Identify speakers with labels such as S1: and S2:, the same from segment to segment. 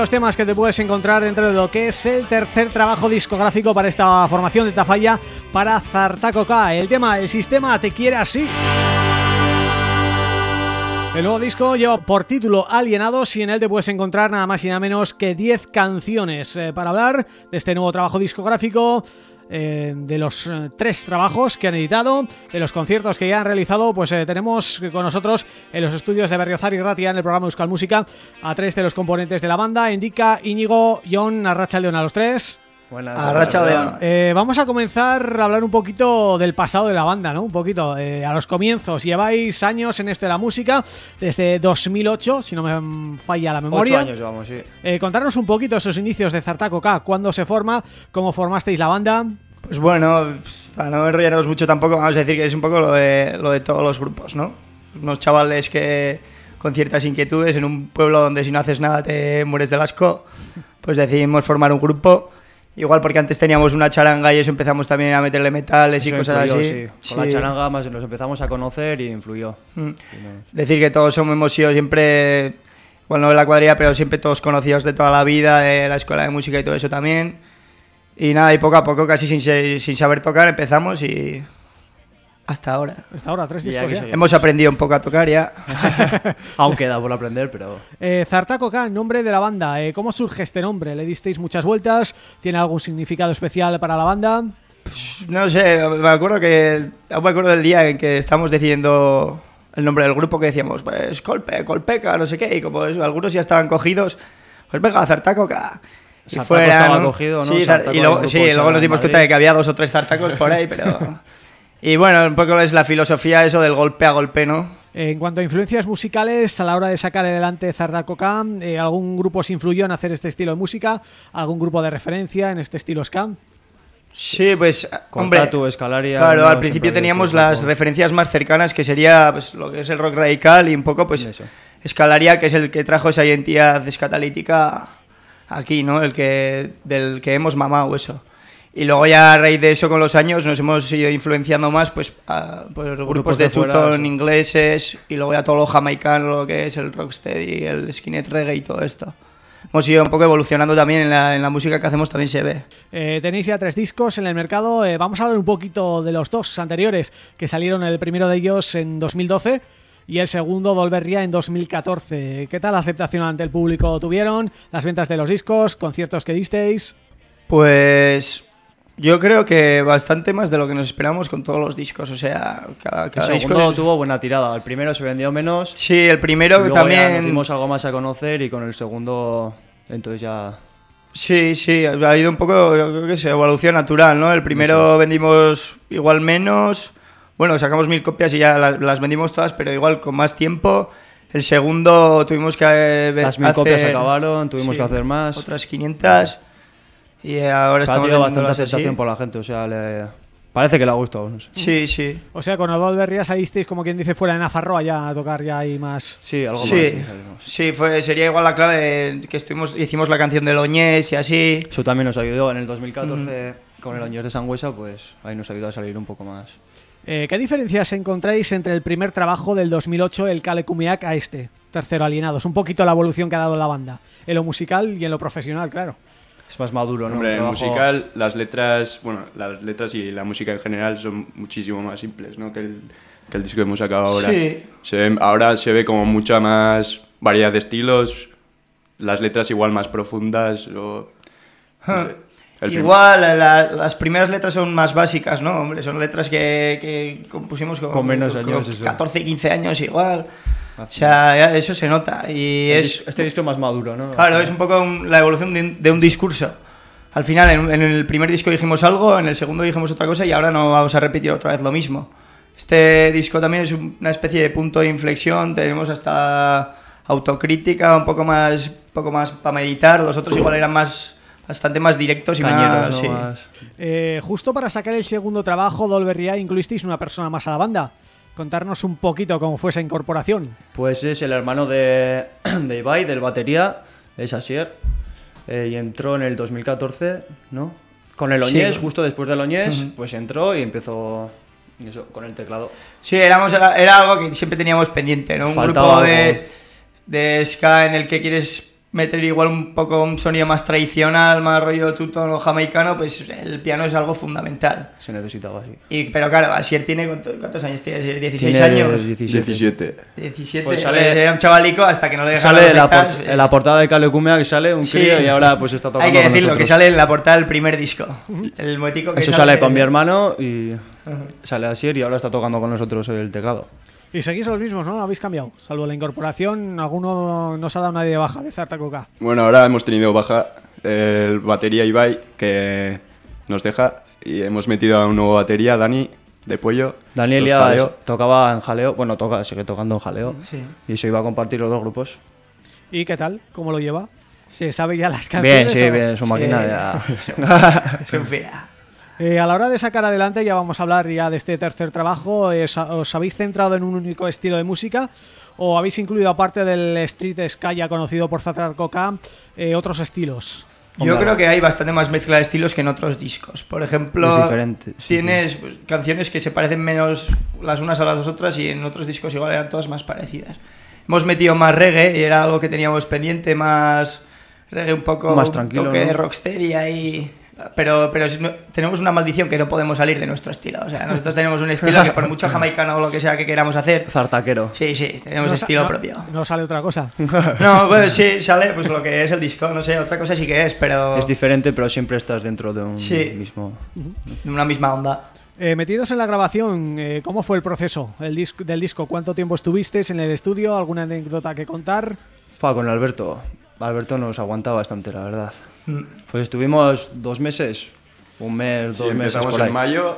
S1: los temas que te puedes encontrar dentro de lo que es el tercer trabajo discográfico para esta formación de Tafalla para Zartaco K. El tema El sistema te quiere así. El nuevo disco lleva por título Alienados y en él te puedes encontrar nada más y nada menos que 10 canciones eh, para hablar de este nuevo trabajo discográfico eh, de los eh, tres trabajos que han editado, de los conciertos que ya han realizado, pues eh, tenemos con nosotros en los estudios de Berriozar y Ratia en el programa Euskal Música a tres de los componentes de la banda, Indica, Íñigo, John, Arracha León a los tres.
S2: Buenas,
S3: Arracha.
S1: Eh, vamos a comenzar a hablar un poquito del pasado de la banda, ¿no? Un poquito, eh, a los comienzos. Lleváis años en esto de la música, desde 2008, si no me falla la memoria.
S2: Ocho años llevamos, sí.
S1: Eh, contarnos un poquito esos inicios de Zartaco K, cuándo se forma, cómo formasteis la banda.
S3: Pues bueno, para no enrollarnos mucho tampoco, vamos a decir que es un poco lo de, lo de todos los grupos, ¿no? Unos chavales que con ciertas inquietudes en un pueblo donde si no haces nada te mueres del asco, pues decidimos formar un grupo. Igual porque antes teníamos una charanga y eso empezamos también a meterle metales y
S2: Eso
S3: cosas
S2: influyó,
S3: así.
S2: sí. Con la
S3: Sí.
S2: charanga más nos empezamos a conocer y influyó.
S3: Mm.
S2: Y
S3: Decir que todos somos, hemos sido siempre, bueno, no de la cuadrilla, pero siempre todos conocidos de toda la vida, de la escuela de música y todo eso también. Y nada, y poco a poco, casi sin, sin saber tocar, empezamos y hasta ahora.
S1: Hasta ahora, tres discos ya.
S2: seguimos.
S3: Hemos aprendido un poco a tocar ya.
S2: Aún queda por aprender, pero...
S1: Eh, Zartaco K, nombre de la banda. Eh, ¿Cómo surge este nombre? ¿Le disteis muchas vueltas? ¿Tiene algún significado especial para la banda?
S3: No sé, me acuerdo que aún me acuerdo del día en que estábamos decidiendo el nombre del grupo que decíamos, pues Colpe, Colpeca, no sé qué, y como eso, algunos ya estaban cogidos, pues venga, Zartacoca. Y
S2: Zartaco
S3: fuera,
S2: estaba
S3: ¿no?
S2: cogido, ¿no?
S3: Sí,
S2: Zartaco
S3: y luego, sí, luego nos dimos
S2: Madrid.
S3: cuenta de que había dos o tres Zartacos por ahí, pero... Y bueno, un poco es la filosofía eso del golpe a golpe, ¿no?
S1: En cuanto a influencias musicales, a la hora de sacar adelante Zartaco K, eh, ¿algún grupo se influyó en hacer este estilo de música? ¿Algún grupo de referencia en este estilo ska?
S3: Sí, pues, hombre,
S2: Tatu, Escalaria,
S3: claro,
S2: ¿no?
S3: al principio teníamos las referencias más cercanas, que sería pues, lo que es el rock radical y un poco, pues,
S2: Eso.
S3: Escalaria, que es el que trajo esa identidad escatalítica aquí, ¿no? El que, del que hemos mamado eso. Y luego ya a raíz de eso con los años nos hemos ido influenciando más pues a- por grupos,
S2: Grupos
S3: de,
S2: de
S3: tutón ingleses y luego ya todo lo jamaicano, lo que es el rocksteady, el skinhead reggae y todo esto. Hemos ido un poco evolucionando también en la, en la música que hacemos, también se ve.
S1: Eh, tenéis ya tres discos en el mercado. eh, vamos a hablar un poquito de los dos anteriores que salieron, el primero de ellos en 2012 y el segundo, Dolberria, en 2014. ¿Qué tal la aceptación ante el público tuvieron? ¿Las ventas de los discos? ¿Conciertos que disteis?
S3: Pues yo creo que bastante más de lo que nos esperamos con todos los discos, o sea, cada,
S2: El
S3: cada disco...
S2: segundo
S3: es-
S2: tuvo buena tirada. El primero se vendió menos.
S3: Sí, el primero
S2: luego
S3: también...
S2: dimos algo más a conocer y con el segundo... Entonces ya...
S3: Sí, sí, ha habido un poco, yo creo que es evolución natural, ¿no? El primero vendimos igual menos, bueno, sacamos mil copias y ya las, las vendimos todas, pero igual con más tiempo. El segundo tuvimos que eh,
S2: Las mil copias
S3: hacer-
S2: acabaron, tuvimos
S3: sí,
S2: que hacer más.
S3: Otras 500 y ahora
S2: Pero ha tenido bastante
S3: vendiéndolas así.
S2: aceptación por la gente, o sea, le... parece que le ha gustado. No sé.
S3: Sí, sí.
S1: O sea, con Dolberria salisteis, como quien dice, fuera de Nafarroa ya a tocar ya hay más...
S2: Sí, algo
S3: Sí,
S2: más. sí, salimos.
S3: sí, fue, sería igual la clave de que estuvimos, hicimos la canción de Loñés y así.
S2: Eso también nos ayudó en el 2014 con el Años de Sangüesa, pues ahí nos ayudó a salir un poco más.
S1: Eh, ¿Qué diferencias encontráis entre el primer trabajo del 2008, el Kale Kumiak, a este, tercero Alienados? Un poquito la evolución que ha dado la banda, en lo musical y en lo profesional, claro.
S2: Es más maduro, ¿no?
S4: Hombre, en
S2: trabajo-
S4: musical, las letras, bueno, las letras y la música en general son muchísimo más simples, ¿no? Que el, que el disco que hemos sacado ahora.
S3: Sí.
S4: Se ve- ahora se ve como mucha más variedad de estilos, las letras igual más profundas o... no sé. El
S3: Igual, la- las primeras letras son más básicas, ¿no? Hombre, son letras que, que compusimos con,
S2: Con menos años,
S3: con
S2: eso.
S3: 14, 15 años igual. O sea, ya eso se nota. Y
S2: El
S3: es,
S2: dis- Este disco es más maduro, ¿no?
S3: claro, es un poco un- la evolución de un, de un discurso. al final en, en el primer disco dijimos algo, en el segundo dijimos otra cosa y ahora no vamos a repetir otra vez lo mismo. Este disco también es un- una especie de punto de inflexión, tenemos hasta autocrítica, un poco más, un poco más para meditar, los otros igual eran más bastante más directos y
S2: Cañeros,
S3: más,
S2: ¿no?
S3: sí.
S2: Más-
S1: Eh, justo para sacar el segundo trabajo, Dolbería, incluisteis una persona más a la banda. Contarnos un poquito cómo fue esa incorporación.
S2: Pues es el hermano de, de Ibai, del batería, es Asier, eh, y entró en el 2014, ¿no? Con el
S3: Sí.
S2: Oñés, justo después del Oñés, pues entró y empezó eso, con el teclado.
S3: Sí, éramos, era algo que siempre teníamos pendiente, ¿no? Un
S2: Faltaba
S3: grupo de,
S2: algo.
S3: de ska en el que quieres meter igual un poco un sonido más tradicional, más rollo tutón o jamaicano, pues el piano es algo fundamental.
S2: Se necesitaba así.
S3: Y, pero claro, Asier tiene, ¿cuánto- ¿cuántos años tiene? Asier? 16
S2: Tiene
S3: años.
S2: 17.
S4: 17.
S3: 17,
S2: Pues
S3: pues
S2: sale-
S3: era un chavalico hasta que no le dejaron
S2: Sale en la,
S3: pues,
S2: en la portada de Calecumea que sale un
S3: Sí.
S2: crío y ahora pues está tocando
S3: Hay que decirlo, que sale en la portada del primer disco. El que
S2: Eso sale con mi hermano y sale Asier y ahora está tocando con nosotros el teclado.
S1: Y seguís los mismos, ¿no? ¿No habéis cambiado? Salvo la incorporación, alguno no se ha dado nadie de baja de Zarta Coca.
S4: Bueno, ahora hemos tenido baja el batería Ibai que nos deja y hemos metido a un nuevo batería, Dani, de pollo.
S2: Daniel
S4: Los
S2: ya
S4: jaleos.
S2: eso, tocaba en jaleo, bueno, toca, sigue tocando en jaleo
S3: Sí.
S2: y se iba a compartir los dos grupos.
S1: ¿Y qué tal? ¿Cómo lo lleva? ¿Se sabe ya las
S2: Bien,
S1: canciones?
S2: sí,
S1: o-
S2: bien, su máquina
S3: Sí.
S2: ya...
S3: Un fira.
S1: Eh, a la hora de sacar adelante, ya vamos a hablar ya de este tercer trabajo, eh, ¿os- ¿os habéis centrado en un único estilo de música o habéis incluido, aparte del street ska ya conocido por Zarta Coca, eh, otros estilos?
S3: Yo creo que hay bastante más mezcla de estilos que en otros discos. Por ejemplo,
S2: sí,
S3: tienes pues, canciones que se parecen menos las unas a las otras y en otros discos igual eran todas más parecidas. Hemos metido más reggae y era algo que teníamos pendiente, más reggae un poco
S2: Más
S3: un
S2: tranquilo,
S3: toque
S2: ¿no?
S3: de rocksteady ahí. Pero, pero tenemos una maldición que no podemos salir de nuestro estilo. O sea, nosotros tenemos un estilo que por mucho jamaicano o lo que sea que queramos hacer,
S2: Zartaquero.
S3: sí, sí, tenemos
S1: No
S3: estilo
S1: no-
S3: propio.
S1: No sale otra cosa.
S3: No, pues sí, sale pues lo que es el disco, no sé, otra cosa sí que es, pero
S2: Es diferente, pero siempre estás dentro de un
S3: Sí.
S2: mismo...
S3: de una misma onda.
S1: Eh, metidos en la grabación, eh, ¿cómo fue el proceso el disco, del disco? ¿Cuánto tiempo estuvisteis en el estudio? ¿Alguna anécdota que contar?
S2: Fua, con Alberto. Alberto nos aguanta bastante, la verdad.
S3: Mm.
S2: Pues estuvimos dos meses, un mes,
S4: Sí,
S2: dos meses
S4: empezamos
S2: por ahí.
S4: en mayo,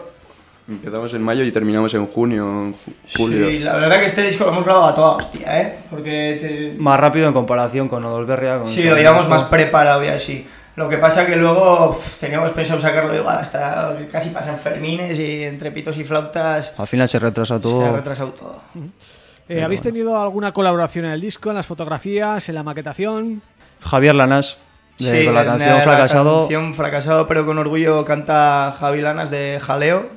S4: empezamos en mayo y terminamos en junio, en ju- julio.
S3: Sí, la verdad que este disco lo hemos grabado a toda hostia, ¿eh? Porque te-
S2: Más rápido en comparación con Odolberria. Con
S3: sí, lo
S2: disco.
S3: más preparado y así. Lo que pasa que luego uf, teníamos pensado sacarlo igual hasta casi pasan Fermines y entre pitos y flautas
S2: Al final se retrasa
S3: se
S2: todo.
S3: ha retrasado todo.
S1: Eh, ¿Habéis tenido alguna colaboración en el disco, en las fotografías, en la maquetación?
S2: Javier Lanas, de-
S3: Sí,
S2: con la canción Fracasado. Fracasado.
S3: pero con orgullo canta Javi Lanas de Jaleo,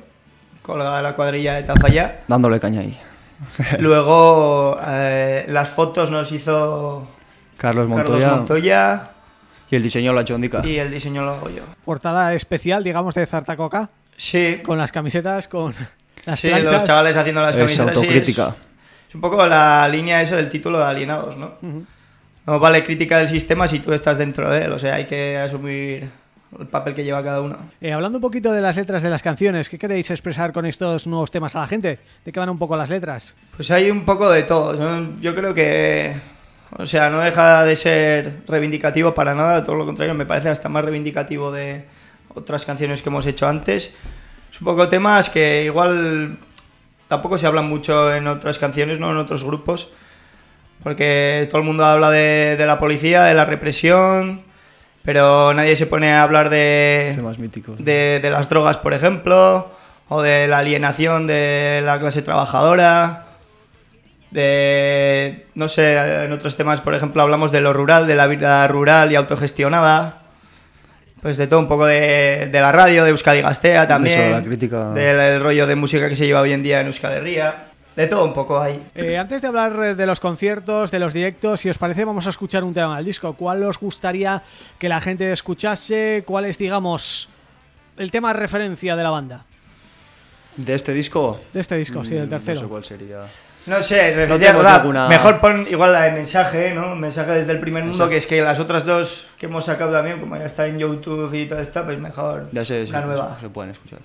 S3: con la, la cuadrilla de Tafalla.
S2: Dándole caña ahí.
S3: Luego eh, las fotos nos hizo
S2: Carlos Montoya.
S3: Carlos Montoya
S2: Y el diseño lo ha hecho Ondica.
S3: y el diseño lo hago yo.
S1: Portada especial, digamos, de Zarta Coca,
S3: Sí,
S1: con las camisetas, con las
S3: sí,
S1: planchas.
S3: los chavales haciendo las
S2: Es
S3: camisetas. sí,
S2: autocrítica.
S3: es, es un poco la línea eso del título de Alienados, ¿no? No vale crítica del sistema si tú estás dentro de él, o sea, hay que asumir el papel que lleva cada uno.
S1: Eh, hablando un poquito de las letras de las canciones, ¿qué queréis expresar con estos nuevos temas a la gente? ¿De qué van un poco las letras?
S3: Pues hay un poco de todo. ¿no? Yo creo que, o sea, no deja de ser reivindicativo para nada, todo lo contrario, me parece hasta más reivindicativo de otras canciones que hemos hecho antes. Es un poco temas que igual tampoco se hablan mucho en otras canciones, no en otros grupos, porque todo el mundo habla de, de la policía, de la represión, pero nadie se pone a hablar de, de, de las drogas, por ejemplo, o de la alienación de la clase trabajadora, de, no sé, en otros temas, por ejemplo, hablamos de lo rural, de la vida rural y autogestionada, pues de todo un poco de, de la radio, de Euskadi Gastea también,
S2: Eso, la crítica.
S3: del el rollo de música que se lleva hoy en día en Euskal Herria, de todo un poco ahí.
S1: Eh, antes de hablar eh, de los conciertos, de los directos, si os parece vamos a escuchar un tema del disco. ¿Cuál os gustaría que la gente escuchase? ¿Cuál es, digamos, el tema de referencia de la banda?
S2: ¿De este disco?
S1: De este disco, sí, del
S2: Mm,
S1: tercero.
S2: No sé cuál sería.
S3: No sé, referencia-
S2: ninguna-
S3: mejor pon igual la de mensaje, ¿no? Mensaje desde el primer mundo,
S2: Exacto.
S3: que es que las otras dos que hemos sacado también, como ya está en YouTube y todo esto, pues mejor
S2: Ya sé, sí,
S3: la nueva.
S2: se pueden escuchar.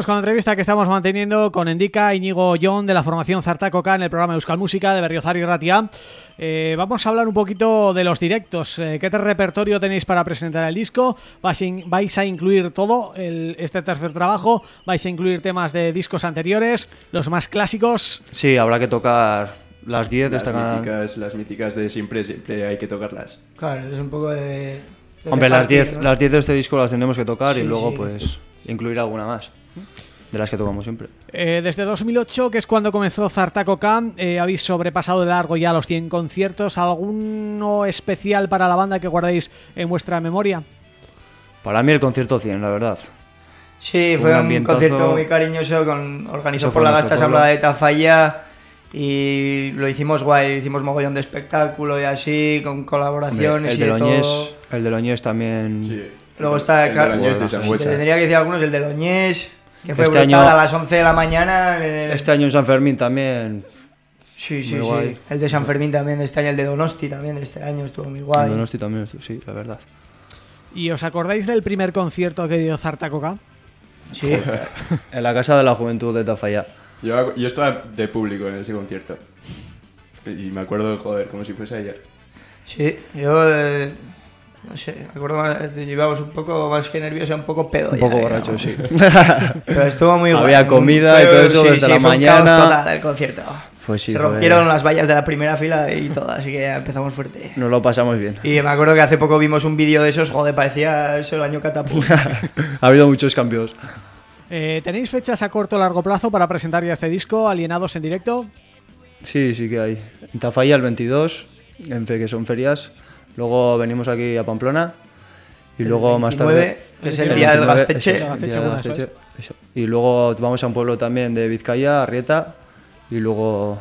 S1: Seguimos con la entrevista que estamos manteniendo con Endica Íñigo John de la formación Zartacoca en el programa Euskal Música de Berriozar y Ratia. Eh, vamos a hablar un poquito de los directos. Eh, ¿Qué repertorio tenéis para presentar el disco? ¿Vais, in- vais a incluir todo el- este tercer trabajo? ¿Vais a incluir temas de discos anteriores? ¿Los más clásicos?
S2: Sí, habrá que tocar las 10 de
S4: Las
S2: esta cada-
S4: míticas, las míticas de siempre, siempre hay que tocarlas.
S3: Claro, es un poco de... de
S2: Hombre, las
S3: repartir,
S2: 10
S3: ¿no?
S2: las 10 de este disco las tendremos que tocar y
S3: Sí,
S2: luego
S3: sí.
S2: pues incluir alguna más. De las que tocamos siempre.
S1: Eh, desde 2008, que es cuando comenzó Zartacoca, eh, habéis sobrepasado de largo ya los 100 conciertos. ¿Alguno especial para la banda que guardéis en vuestra memoria?
S2: Para mí el concierto 100, la verdad.
S3: Sí,
S2: Un
S3: fue un concierto muy cariñoso, con, organizado por la Gasta. Asamblea de Tafalla y lo hicimos guay, hicimos mogollón de espectáculo y así, con
S2: Hombre,
S3: colaboraciones
S2: el
S3: y
S2: de
S3: todo.
S2: el de Loñés también.
S4: Sí.
S3: Luego está,
S4: el, de de.
S3: Te tendría que decir algunos, el de Loñés, que fue
S2: Este
S3: brutal
S2: año-
S3: a las 11 de la mañana. eh,
S2: Este año en San Fermín también.
S3: sí, sí,
S2: muy
S3: sí.
S2: guay.
S3: El de San Fermín también de este año, el de Donosti también de este año estuvo muy guay.
S2: Donosti también, sí, la verdad.
S1: ¿Y os acordáis del primer concierto que dio Zartacoca?
S3: Sí,
S2: En la Casa de la Juventud de Tafalla.
S4: Yo, yo estaba de público en ese concierto. Y me acuerdo de joder, como si fuese ayer.
S3: sí, yo eh, no sé, me acuerdo llevábamos un poco más que nervioso, un poco pedo.
S2: Un
S3: ya,
S2: poco borracho, sí.
S3: Pero estuvo muy guay.
S2: Había comida y todo eso
S3: sí,
S2: desde
S3: sí,
S2: la
S3: fue un
S2: mañana.
S3: caos total el concierto.
S2: Pues sí,
S3: Se
S2: fue-
S3: rompieron las vallas de la primera fila y todo, así que empezamos fuerte.
S2: Nos lo pasamos bien.
S3: Y me acuerdo que hace poco vimos un vídeo de esos, joder, parecía eso el año catapulta.
S2: ha habido muchos cambios.
S1: Eh, ¿Tenéis fechas a corto o largo plazo para presentar ya este disco, Alienados en directo?
S2: Sí, sí que hay. En Tafalla el 22, en fe, que son ferias. Luego venimos aquí a Pamplona. Y luego más
S3: 29,
S2: tarde.
S3: que es el día del
S2: 29,
S3: Gasteche.
S2: Y luego vamos a un pueblo también de Vizcaya, Arrieta. Y luego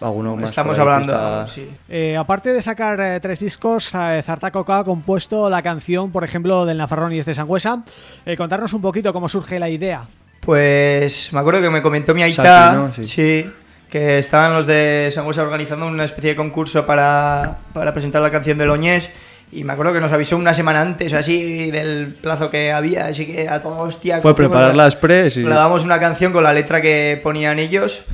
S2: alguno más.
S3: Estamos hablando,
S2: está-
S3: sí.
S1: Eh, aparte de sacar eh, tres discos, eh, Zartacoca ha compuesto la canción, por ejemplo, del Nafarrón y este Sangüesa. Eh, contarnos un poquito cómo surge la idea.
S3: Pues me acuerdo que me comentó mi aita,
S2: Saki, ¿no? Sí.
S3: sí. Que estaban los de Sangüesa organizando una especie de concurso para, para presentar la canción de Loñés y me acuerdo que nos avisó una semana antes así del plazo que había, así que a toda hostia...
S2: Fue preparar
S3: la-
S2: las pres y.
S3: Grabamos una canción con la letra que ponían ellos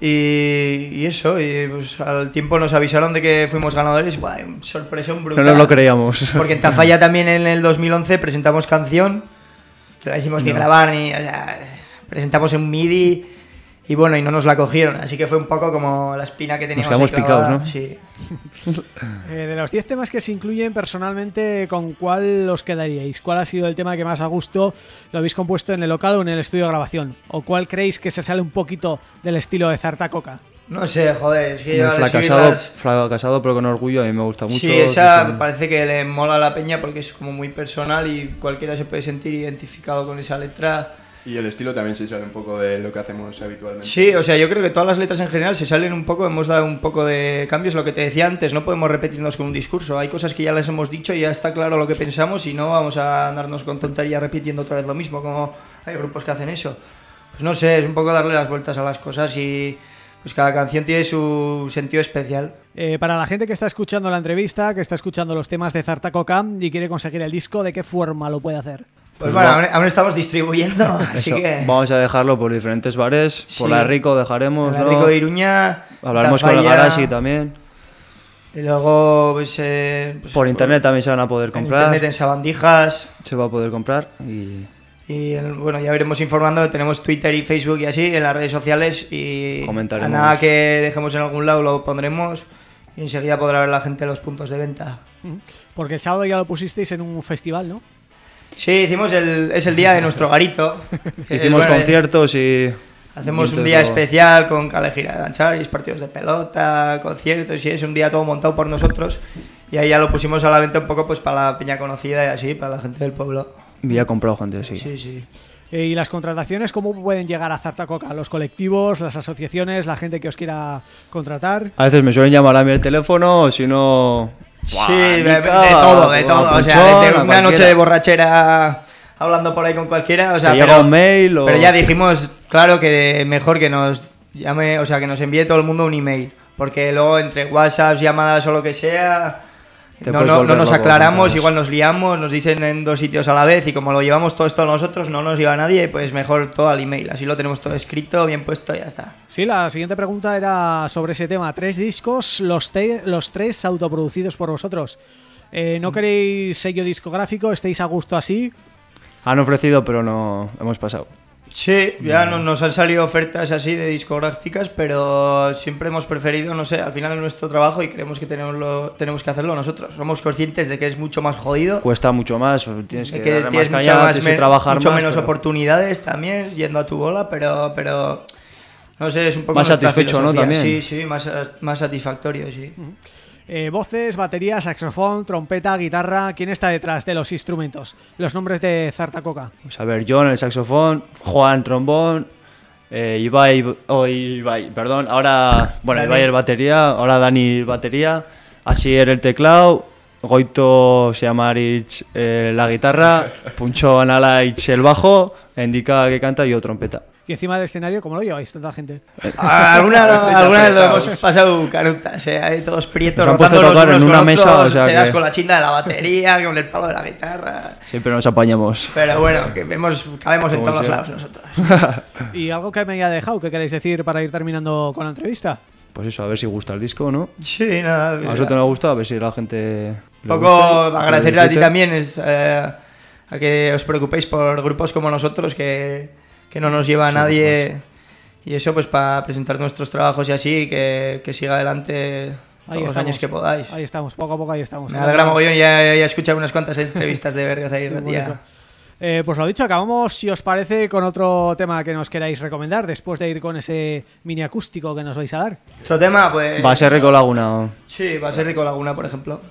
S3: y, y eso, y pues al tiempo nos avisaron de que fuimos ganadores, buah, sorpresión
S2: No
S3: brutal.
S2: nos lo creíamos.
S3: Porque en Tafalla también en el 2011 presentamos canción, que la hicimos ni
S2: No.
S3: grabar ni. O sea, presentamos en MIDI y bueno, y no nos la cogieron. Así que fue un poco como la espina que teníamos.
S2: quedamos
S3: ahí clavada.
S2: picados, ¿no?
S3: Sí.
S1: Eh, de los 10 temas que se incluyen personalmente, ¿con cuál os quedaríais? ¿Cuál ha sido el tema que más a gusto lo habéis compuesto en el local o en el estudio de grabación? ¿O cuál creéis que se sale un poquito del estilo de Zartacoca?
S3: No sé, joder, es que yo
S2: fracasado,
S3: escribirlas-
S2: fracasado, pero con orgullo, a mí me gusta mucho.
S3: Sí, esa
S2: son-
S3: parece que le mola a la peña porque es como muy personal y cualquiera se puede sentir identificado con esa letra.
S4: Y el estilo también se sale un poco de lo que hacemos habitualmente.
S3: Sí, o sea, yo creo que todas las letras en general se salen un poco, hemos dado un poco de cambios, lo que te decía antes, no podemos repetirnos con un discurso, hay cosas que ya les hemos dicho y ya está claro lo que pensamos y no vamos a andarnos con tonterías repitiendo otra vez lo mismo, como hay grupos que hacen eso. Pues no sé, es un poco darle las vueltas a las cosas y pues cada canción tiene su sentido especial.
S1: Eh, para la gente que está escuchando la entrevista, que está escuchando los temas de Zartacoca y quiere conseguir el disco, ¿de qué forma lo puede hacer?
S3: Pues
S2: Pues
S3: bueno,
S2: va-
S3: aún, aún estamos distribuyendo, así
S2: Eso,
S3: que...
S2: Vamos a dejarlo por diferentes bares.
S3: Sí.
S2: Por la de Rico dejaremos. ¿no?
S3: Rico de Iruña,
S2: Hablaremos con el
S3: Tafalla,
S2: Garashi también.
S3: Y luego, pues, eh, pues,
S2: Por internet también se van a poder
S3: en
S2: comprar.
S3: internet, en sabandijas.
S2: Se va a poder comprar y
S3: Y en- bueno, ya iremos informando. Tenemos Twitter y Facebook y así en las redes sociales. Y
S2: Comentaremos.
S3: a nada que dejemos en algún lado lo pondremos. Y enseguida podrá ver la gente los puntos de venta.
S1: Porque el sábado ya lo pusisteis en un festival, ¿no?
S3: Sí, hicimos el, es el día de nuestro garito.
S2: hicimos
S3: bueno,
S2: conciertos y
S3: Hacemos un día especial con Cale Gira de Dancharis, partidos de pelota, conciertos y es un día todo montado por nosotros. Y ahí ya lo pusimos a la venta un poco pues para la peña conocida y así, para la gente del pueblo.
S2: había comprado gente, sí.
S3: Sí, sí.
S1: Eh, ¿Y las contrataciones cómo pueden llegar a Zartacoca? ¿Los colectivos, las asociaciones, la gente que os quiera contratar?
S2: A veces me suelen llamar a mí el teléfono o si no...
S3: Sí, de, todo, de todo. O sea, desde
S2: a
S3: una noche de borrachera hablando por ahí con cualquiera. O sea, pero,
S2: llega un mail o-
S3: pero ya dijimos, claro, que mejor que nos llame, o sea, que nos envíe todo el mundo un email. Porque luego entre WhatsApp, llamadas o lo que sea, no, nos aclaramos, igual nos liamos, nos dicen en dos sitios a la vez y como lo llevamos todo esto nosotros, no nos lleva nadie, pues mejor todo al email. Así lo tenemos todo escrito, bien puesto y ya está.
S1: Sí, la siguiente pregunta era sobre ese tema. Tres discos, los, te- los tres autoproducidos por vosotros. Eh, ¿No queréis sello discográfico? ¿Estáis a gusto así?
S2: Han ofrecido, pero no hemos pasado.
S3: Sí, ya no- nos han salido ofertas así de discográficas, pero siempre hemos preferido, no sé, al final es nuestro trabajo y creemos que tenemos, lo, tenemos que hacerlo nosotros. Somos conscientes de que es mucho más jodido,
S2: Cuesta mucho más, tienes que,
S3: que
S2: darle
S3: tienes
S2: más tienes que trabajar
S3: mucho
S2: más,
S3: menos
S2: pero-
S3: oportunidades también yendo a tu bola, pero, pero no sé, es un poco
S2: Más satisfecho, ¿no? También.
S3: Sí, sí, más, más satisfactorio, sí.
S1: Eh, voces, batería, saxofón, trompeta, guitarra. ¿Quién está detrás de los instrumentos? Los nombres de Zartacoca.
S2: Pues a ver, John el saxofón, Juan trombón, eh, Ibai, oh, Ibai, perdón, ahora, bueno,
S3: Dani.
S2: Ibai el batería, ahora Dani batería, Asier el teclado, Goito Siamarich eh, la guitarra, Puncho Analaich el bajo, Indica que canta y yo trompeta.
S1: Y encima del escenario, ¿cómo lo lleváis tanta gente?
S3: Alguna, alguna vez lo hemos pasado canutas, ¿eh? Ahí todos prietos,
S2: Nos han puesto a
S3: rozándonos
S2: tocar en
S3: unos
S2: una
S3: con
S2: mesa,
S3: otros,
S2: o sea
S3: te das
S2: que-
S3: con la chinda de la batería, con el palo de la guitarra...
S2: Siempre nos apañamos.
S3: Pero bueno, que vemos, cabemos en todos los
S2: sea.
S3: lados nosotros.
S1: ¿Y algo que me haya dejado que queréis decir para ir terminando con la entrevista?
S2: Pues eso, a ver si gusta el disco, ¿no?
S3: Sí, nada.
S2: A nosotros nos gusta, a ver si la gente...
S3: Un poco agradecerte a ti también es eh, a que os preocupéis por grupos como nosotros que, que no nos lleva a nadie y eso pues para presentar nuestros trabajos y así que, que siga adelante todos los años que podáis.
S1: Ahí estamos, poco a poco ahí estamos.
S3: Me alegra mogollón, ya, ya he escuchado unas cuantas entrevistas de vergas ahí
S1: Sí. Eh, pues lo dicho, acabamos, si os parece, con otro tema que nos queráis recomendar después de ir con ese mini acústico que nos vais a dar.
S3: Otro tema, pues...
S2: Va a ser Rico Laguna.
S3: Sí, va a ser Rico Laguna, por ejemplo.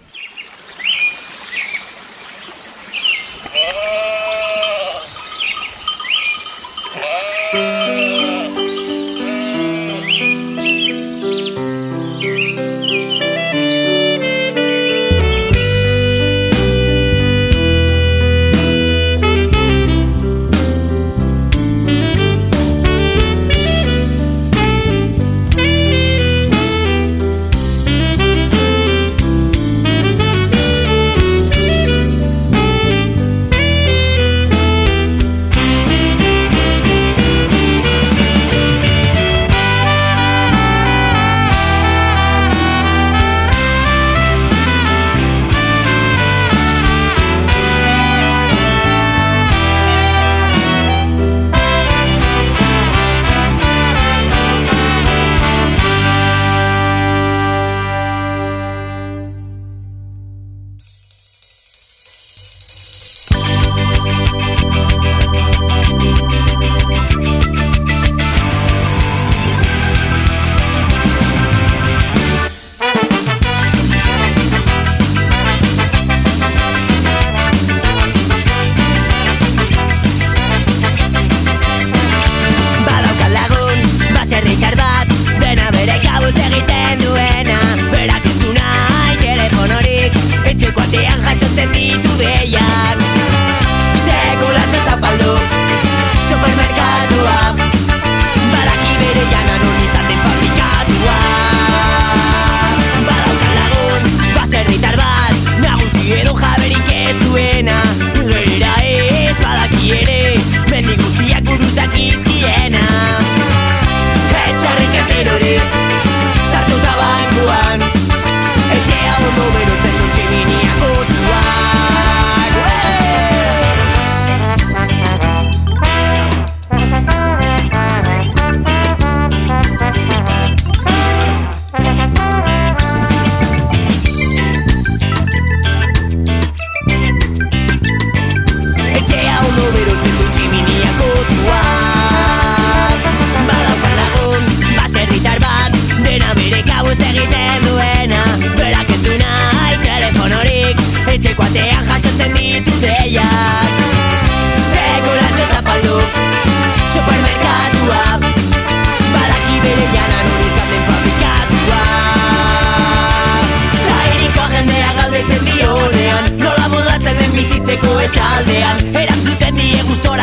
S5: gure taldean Erantzuten die gustora.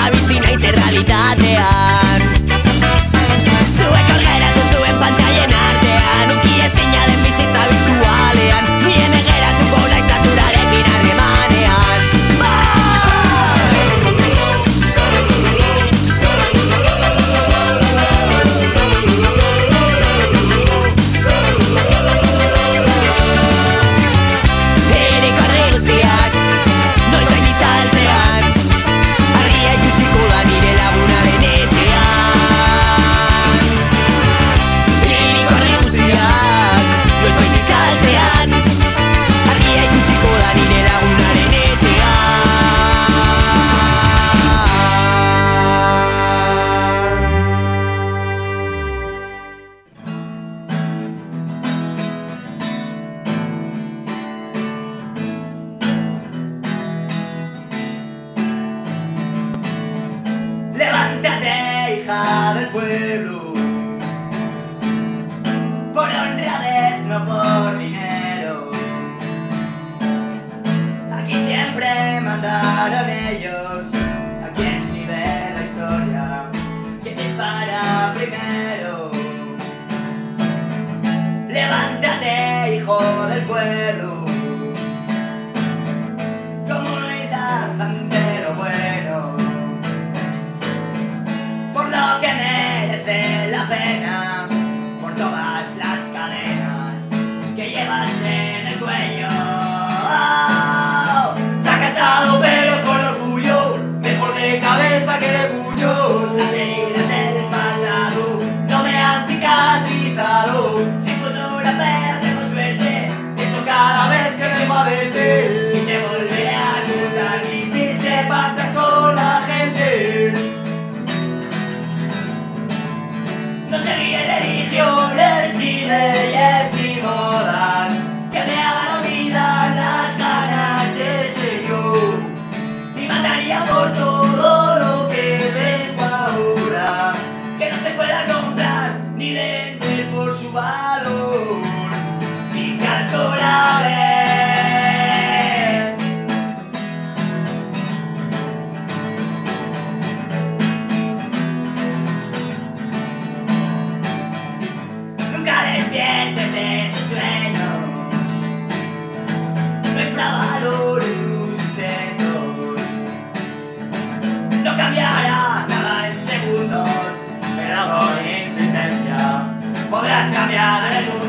S5: Podrás cambiar el mundo